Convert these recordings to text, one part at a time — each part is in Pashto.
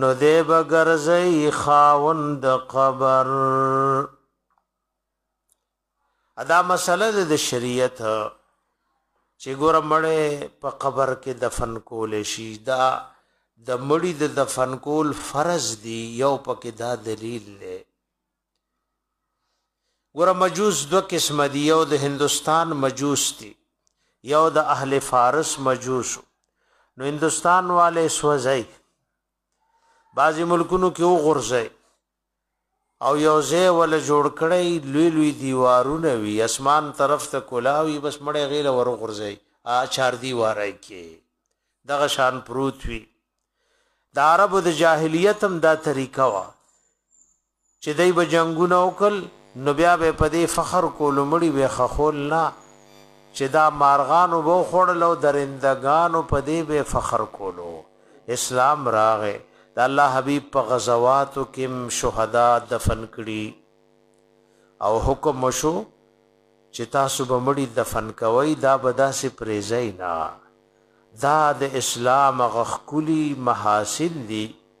نو دی به ګرځي خاوند قبر ادا مسله د شریعت چې ګور مړې په قبر کې دفن کول شي دا د مړي د دفن کول فرض دی یو پکې دا دلیل دی ګوره مجوس دو قسم دی یو د هندوستان مجوس دی یو د اهل فارس مجوس نو هندوستان والے سوځي بعضی ملکونو کې وغورځي او یو ځای ول جوړ کړی لوی لوی دیوارونه وی اسمان طرف ته کولاوی بس مړې غیله ور غورځي ا چار دیوارای کې دغه شان پروت وی د عربو د جاهلیت هم دا طریقه وا چی دی به جنګونه وکړل نو بیا به په دی فخر کولو مړی به خښول نه چی دا مارغانو به وخوړل او درنده ګانو په دی به فخر کولو اسلام راغی د الله حبیب په غزواتو کیم شهدا دفن کړی او حکم وشو چې تاسو به مړی دفن کوئ دا به داسې پریزی نه دا د اسلام غخکلی محاسن دي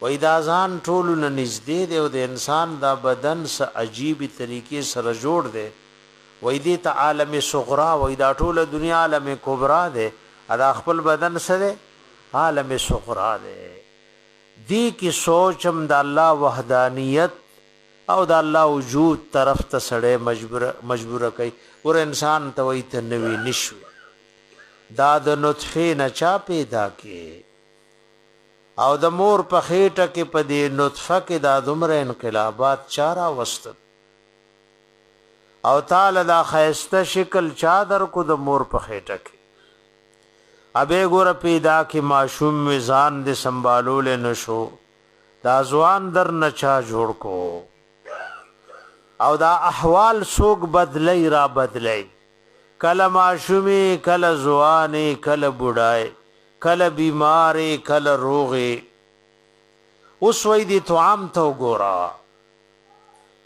وایي دا ځان ټولو نه نږدې دی او د انسان دا بدن څه عجیبې طریقې سره جوړ دی، وایي دې ته عالم صغرا وایي، دا ټوله دنیا عالم کبرا دی او دا خپل بدن څه دی؟ عالم صغرا دی. دې کې سوچ هم د الله وحدانیت او د الله وجود طرف ته سړی مجبور کوي، ګوره انسان ته وایي ته نه وې، نه شوې، دا د نطفې نه چا پیدا کړې؟ او د مور په خېټه کې په دې نطفه کې دا دومره انقلابات چا راوستل او تاله دا خیسته شکل چا در کو د مور په خېټه کې ابه ګور پیدا کې ماشوم میزان دې سنبالول نشو دا ځوان در نه چا جوړ کو او دا احوال سوق بدلی را بدلی کله ماشومی کله ځواني کله بډای کله بیمارې کله روغې اوس وای دې طعام ته وګوره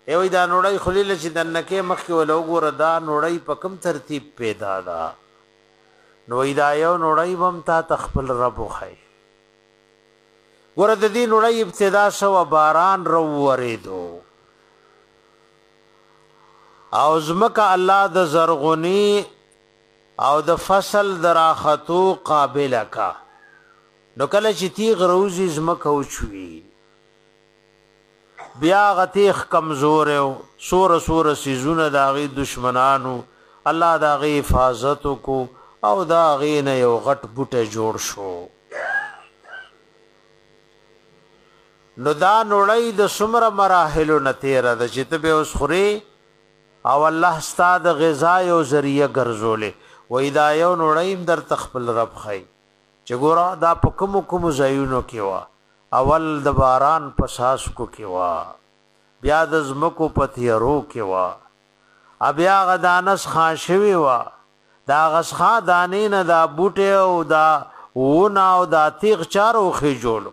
ای وای دا نوړی خلیل چې دنکه مخ کې ولو ګوره دا نوړی په کم ترتیب پیدا ده نو دا یو نوړی بم تا تخپل رب خای ګوره د دې نوړی ابتدا شو باران رو وریدو او زمکه الله د زرغونی او د فصل د راختو قابله کا نو کله چې تیغ روزی ځمکه وچوي بیا هغه تیغ کمزور او سور سور سیزونه د هغې دشمنانو الله د هغې حفاظت کو او د هغې نه یو غټ بوټی جوړ شو نو دا نړۍ د څومره مراحلو نه تېره ده چې ته به اوس خورې او الله ستا د غذا یو ذریعه ګرځولې وي دا یو نوړی هم درته خپل رب ښایي چې ګوره دا په کومو کومو ځایونو کې وه اول د باران په څاڅکو کې وه بیا د ځمکو په تیارو کې وه او بیا هغه دانه څښا شوې وه د هغه څښا دانې نه دا بوټی او دا ونه او دا تیغ چارو خېجولو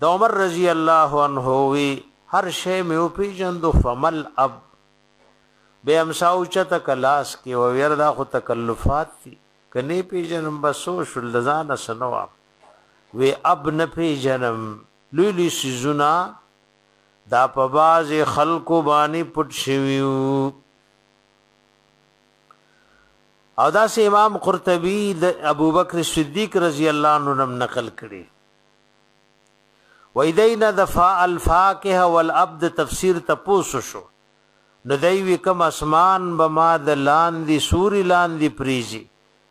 د عمر رضی الله عنه وی هر شی مې او پیجندو فمل اب به امساو چته کلاس کې او ویر دا خو تکلفات دي کني پیجنم بسو شل ځان سنوا وی اب نه پیجنم لوی لوی سيزونه دا په باز خلکو باندې پټ شویو او دا سه امام قرطبی د ابو بکر صدیق رضی الله عنه نم نقل کړي وای دینه د فا الفاکه والابد تفسیر ته پوسو شو نو دی وی کم اسمان به ما د لاندې سوري لاندې پریزي